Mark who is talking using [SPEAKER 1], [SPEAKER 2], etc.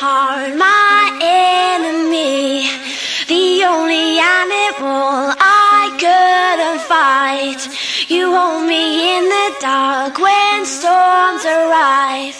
[SPEAKER 1] my enemy. The only animal I couldn't fight. You hold me in the dark when storms arrive.